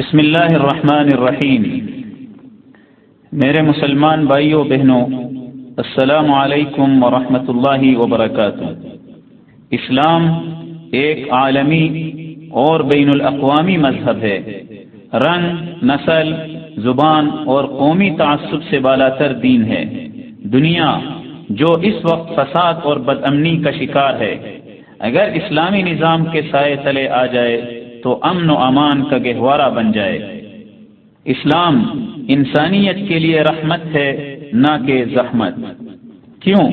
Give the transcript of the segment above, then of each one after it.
بسم اللہ الرحمن الرحیم۔ میرے مسلمان بھائیوں، بہنوں، السلام علیکم ورحمۃ اللہ وبرکاتہ۔ اسلام ایک عالمی اور بین الاقوامی مذہب ہے۔ رنگ، نسل، زبان اور قومی تعصب سے بالا تر دین ہے۔ دنیا، جو اس وقت فساد اور بد امنی کا شکار ہے۔ اگر اسلامی نظام کے سائے تلے آ جائے تو امن و امان کا گہوارہ بن جائے۔ اسلام انسانیت کے لیے رحمت ہے، نہ کہ زحمت۔ کیوں؟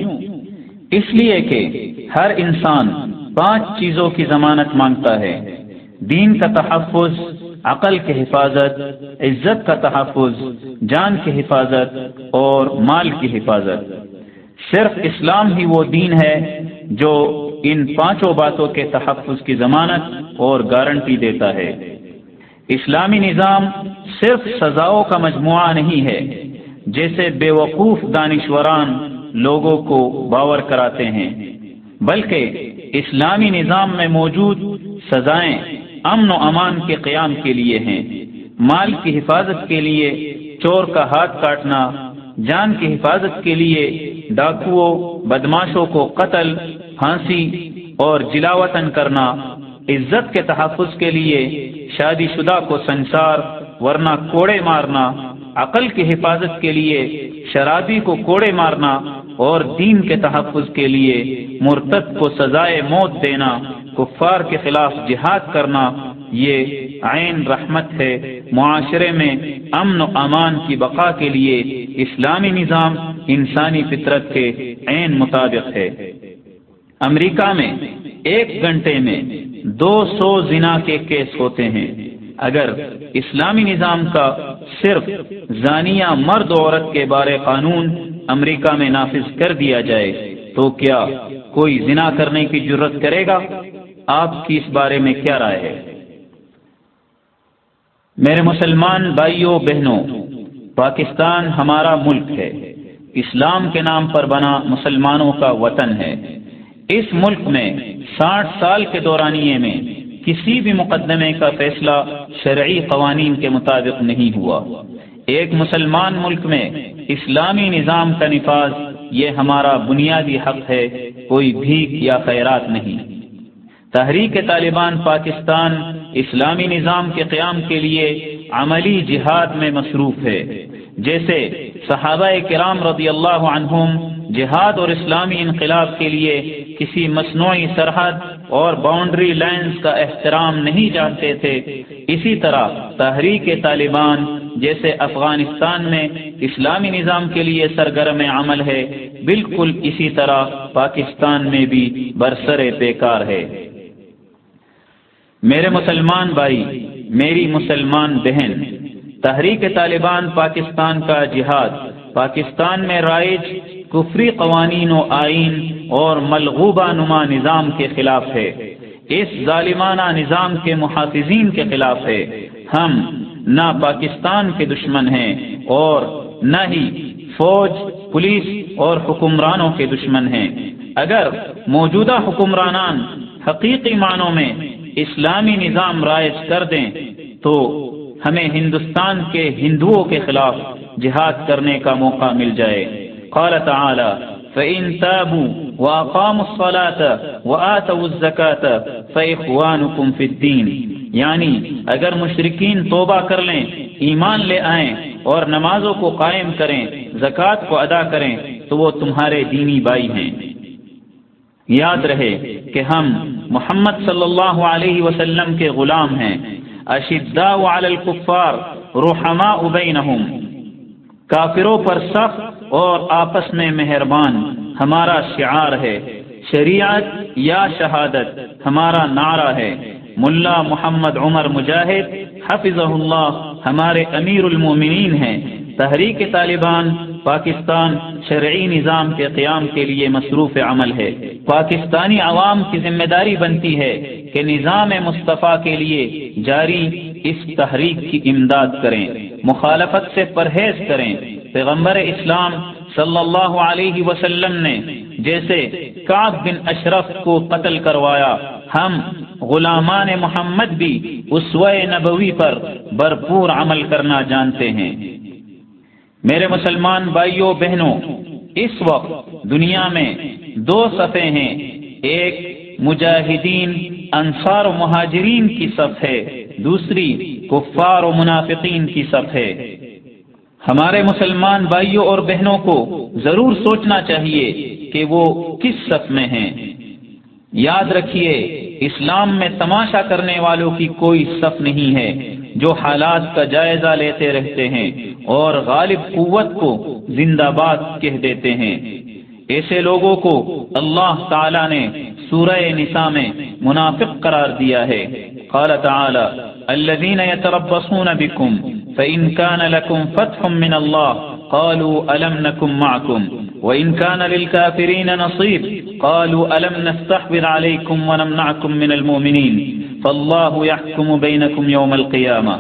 اس لیے کہ ہر انسان پانچ چیزوں کی ضمانت مانگتا ہے۔ دین کا تحفظ، عقل کی حفاظت، عزت کا تحفظ، جان کی حفاظت اور مال کی حفاظت۔ صرف اسلام ہی وہ دین ہے جو ان پانچوں باتوں کے تحفظ کی ضمانت اور گارنٹی دیتا ہے۔ اسلامی نظام صرف سزاؤں کا مجموعہ نہیں ہے، جیسے بے وقوف دانشوران لوگوں کو باور کراتے ہیں، بلکہ اسلامی نظام میں موجود سزائیں امن و امان کے قیام کے لیے ہیں۔ مال کی حفاظت کے لیے چور کا ہاتھ کاٹنا، جان کی حفاظت کے لیے ڈاکوؤں، بدماشوں کو قتل، پھانسی اور جلاوطن کرنا عزت کے تحفظ کے لیے شادی شدہ کو سنسار، ورنہ کوڑے مارنا، عقل کی حفاظت کے لیے شرابی کو کوڑے مارنا اور دین کے تحفظ کے لیے مرتد کو سزائے موت دینا، کفار کے خلاف جہاد کرنا، یہ عین رحمت ہے معاشرے میں امن و امان کی بقا کے لیے اسلامی نظام انسانی فطرت کے عین مطابق ہے۔ امریکہ میں ایک گھنٹے میں دو سو زنا کے کیس ہوتے ہیں۔ اگر اسلامی نظام کا صرف زانیہ مرد عورت کے بارے قانون امریکہ میں نافذ کر دیا جائے، تو کیا کوئی زنا کرنے کی ضرورت کرے گا؟ آپ کی اس بارے میں کیا رائے ہے؟ میرے مسلمان بھائیوں بہنوں، پاکستان ہمارا ملک ہے۔ اسلام کے نام پر بنا مسلمانوں کا وطن ہے۔ اس ملک میں ساٹھ سال کے دورانیے میں کسی بھی مقدمے کا فیصلہ شرعی قوانین کے مطابق نہیں ہوا۔ ایک مسلمان ملک میں اسلامی نظام کا نفاذ یہ ہمارا بنیادی حق ہے، کوئی بھیک یا خیرات نہیں۔ تحریک طالبان پاکستان اسلامی نظام کے قیام کے لیے عملی جہاد میں مصروف ہے۔ جیسے صحابہ کرام رضی اللہ عنہم جہاد اور اسلامی انقلاب کے لیے کسی مصنوعی سرحد اور باؤنڈری لائنز کا احترام نہیں جانتے تھے۔ اسی طرح تحریک طالبان جیسے افغانستان میں اسلامی نظام کے لیے سرگرم عمل ہے، بالکل اسی طرح پاکستان میں بھی برسر بیکار ہے۔ میرے مسلمان بھائی، میری مسلمان بہن، تحریک طالبان پاکستان کا جہاد پاکستان میں رائج کفری قوانین و آئین اور ملغوبہ نما نظام کے خلاف ہے۔ اس ظالمانہ نظام کے محافظین کے خلاف ہے۔ ہم نہ پاکستان کے دشمن ہیں اور نہ ہی فوج، پولیس اور حکمرانوں کے دشمن ہیں۔ اگر موجودہ حکمرانان حقیقی معنوں میں اسلامی نظام رائج کر دیں تو ہمیں ہندوستان کے ہندوؤں کے خلاف جہاد کرنے کا موقع مل جائے۔ قال تعالى فإن تابوا وأقاموا الصلاة وآتوا الزكاة فإخوانكم في الدين یعنی اگر مشرقین توبہ کر لیں، ایمان لے آئیں اور نمازوں کو قائم کریں، زکوٰۃ کو ادا کریں، تو وہ تمہارے دینی بھائی ہیں۔ یاد رہے کہ ہم محمد صلی اللہ علیہ وسلم کے غلام ہیں۔ اشدا علی الکفار رحما بینہم، کافروں پر سخت اور آپس میں مہربان، ہمارا شعار ہے۔ شریعت یا شہادت، ہمارا نعرہ ہے۔ ملا محمد عمر مجاہد حفظ اللہ، ہمارے امیر المومنین ہیں۔ تحریک طالبان پاکستان شرعی نظام کے قیام کے لیے مصروف عمل ہے۔ پاکستانی عوام کی ذمہ داری بنتی ہے کہ نظام مصطفیٰ کے لیے جاری اس تحریک کی امداد کریں، مخالفت سے پرہیز کریں۔ پیغمبر اسلام صلی اللہ علیہ وسلم نے جیسے کاب بن اشرف کو قتل کروایا، ہم غلامان محمد بھی اسوہ نبوی پر بھرپور عمل کرنا جانتے ہیں۔ میرے مسلمان بھائیوں، بہنوں، اس وقت دنیا میں دو صفحے ہیں۔ ایک مجاہدین، انصار و مہاجرین کی صف ہے۔ دوسری کفار و منافقین کی صف ہے۔ ہمارے مسلمان بھائیوں اور بہنوں کو ضرور سوچنا چاہیے کہ وہ کس صف میں ہیں۔ یاد رکھیے، اسلام میں تماشا کرنے والوں کی کوئی صف نہیں ہے۔ جو حالات کا جائزہ لیتے رہتے ہیں اور غالب قوت کو زندہ باد کہہ دیتے ہیں۔ ایسے لوگوں کو اللہ تعالی نے سورہ نساء میں منافق قرار دیا ہے۔ قال تعالی الذين يتربصون بكم فإن كان لكم فتح من الله قالوا ألم نكن معكم وإن كان للكافرين نصيب قالوا ألم نستحبر عليكم ونمنعكم من المؤمنين فالله يحكم بينكم يوم القيامة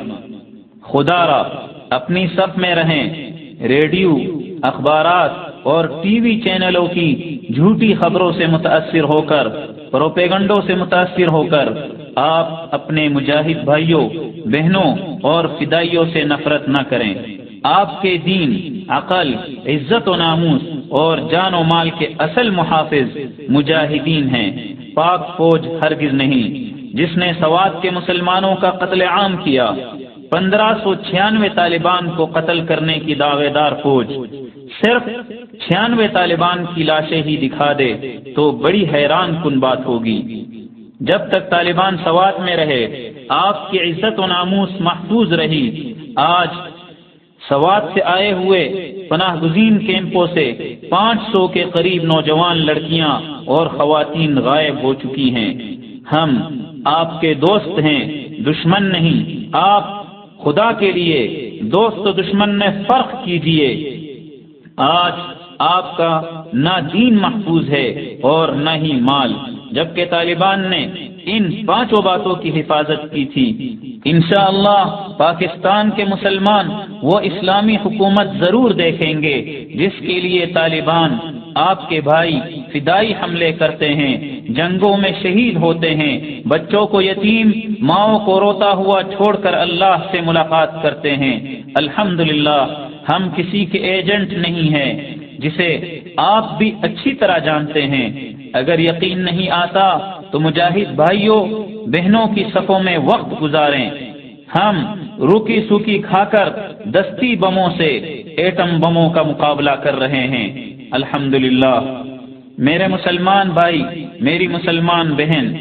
خدا را اپنی صف میں رہیں۔ ریڈیو، اخبارات اور ٹی وی چینلوں کی جھوٹی خبروں سے متاثر ہو کر پروپیگنڈوں سے متاثر ہو کر آپ اپنے مجاہد بھائیوں، بہنوں اور فدائیوں سے نفرت نہ کریں۔ آپ کے دین، عقل، عزت و ناموس اور جان و مال کے اصل محافظ مجاہدین ہیں۔ پاک فوج ہرگز نہیں۔ جس نے سوات کے مسلمانوں کا قتل عام کیا، پندرہ سو چھیانوے طالبان کو قتل کرنے کی دعوے دار فوج۔ صرف چھیانوے طالبان کی لاشیں ہی دکھا دے تو بڑی حیران کن بات ہوگی۔ جب تک طالبان سوات میں رہے، آپ کی عزت و ناموس محفوظ رہی۔ آج سوات سے آئے ہوئے پناہ گزین کیمپوں سے پانچ سو کے قریب نوجوان لڑکیاں اور خواتین غائب ہو چکی ہیں۔ ہم آپ کے دوست ہیں، دشمن نہیں۔ آپ خدا کے لیے دوست و دشمن میں فرق کیجیے آج آپ کا نہ دین محفوظ ہے اور نہ ہی مال، جبکہ طالبان نے ان پانچوں باتوں کی حفاظت کی تھی۔ انشاءاللہ اللہ پاکستان کے مسلمان وہ اسلامی حکومت ضرور دیکھیں گے، جس کے لیے طالبان آپ کے بھائی فدائی حملے کرتے ہیں۔ جنگوں میں شہید ہوتے ہیں۔ بچوں کو یتیم، ماؤں کو روتا ہوا چھوڑ کر اللہ سے ملاقات کرتے ہیں۔ الحمد ہم کسی کے ایجنٹ نہیں ہیں، جسے آپ بھی اچھی طرح جانتے ہیں۔ اگر یقین نہیں آتا تو مجاہد بھائیوں، بہنوں کی صفوں میں وقت گزاریں۔ ہم روکی سوکی کھا کر دستی بموں سے ایٹم بموں کا مقابلہ کر رہے ہیں۔ الحمد میرے مسلمان بھائی میری مسلمان بہن،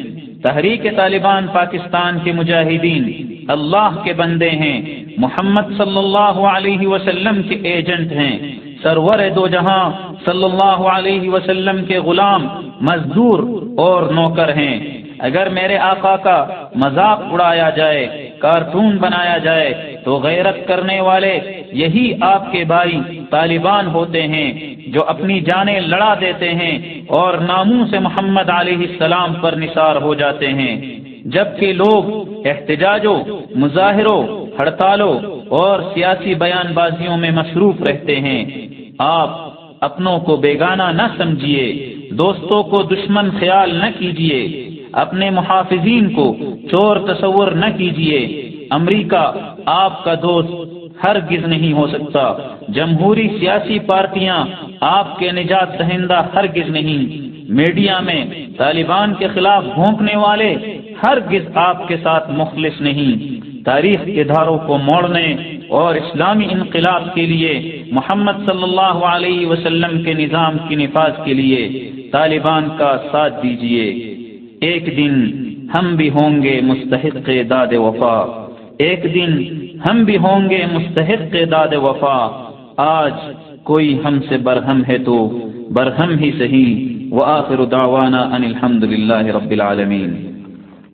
تحریک طالبان پاکستان کے مجاہدین، اللہ کے بندے ہیں، محمد صلی اللہ علیہ وسلم کے ایجنٹ ہیں، سرور دو جہاں صلی اللہ علیہ وسلم کے غلام، مزدور اور نوکر ہیں۔ اگر میرے آقا کا مذاق اڑایا جائے کارٹون بنایا جائے تو غیرت کرنے والے یہی آپ کے بھائی طالبان ہوتے ہیں جو اپنی جانیں لڑا دیتے ہیں اور ناموں سے محمد علیہ السلام پر نثار ہو جاتے ہیں۔ جبکہ لوگ احتجاجوں، مظاہروں، ہڑتالوں اور سیاسی بیان بازیوں میں مصروف رہتے ہیں۔ آپ اپنوں کو بیگانہ نہ سمجھیے، دوستوں کو دشمن خیال نہ کیجیے۔ اپنے محافظین کو چور تصور نہ کیجیے امریکہ آپ کا دوست ہرگز نہیں ہو سکتا۔ جمہوری سیاسی پارٹیاں آپ کے نجات دہندہ ہرگز نہیں۔ میڈیا میں طالبان کے خلاف بھونکنے والے ہرگز آپ کے ساتھ مخلص نہیں۔ تاریخ کے دھاروں کو موڑنے اور اسلامی انقلاب کے لیے محمد صلی اللہ علیہ وسلم کے نظام کی نفاذ کے لیے طالبان کا ساتھ دیجیے ایک دن ہم بھی ہوں گے مستحق داد وفا۔ ایک دن ہم بھی ہوں گے مستحق داد وفا۔ آج کوئی ہم سے برہم ہے تو برہم ہی صحیح۔ وآخر دعوانا ان الحمد للہ رب العالمین۔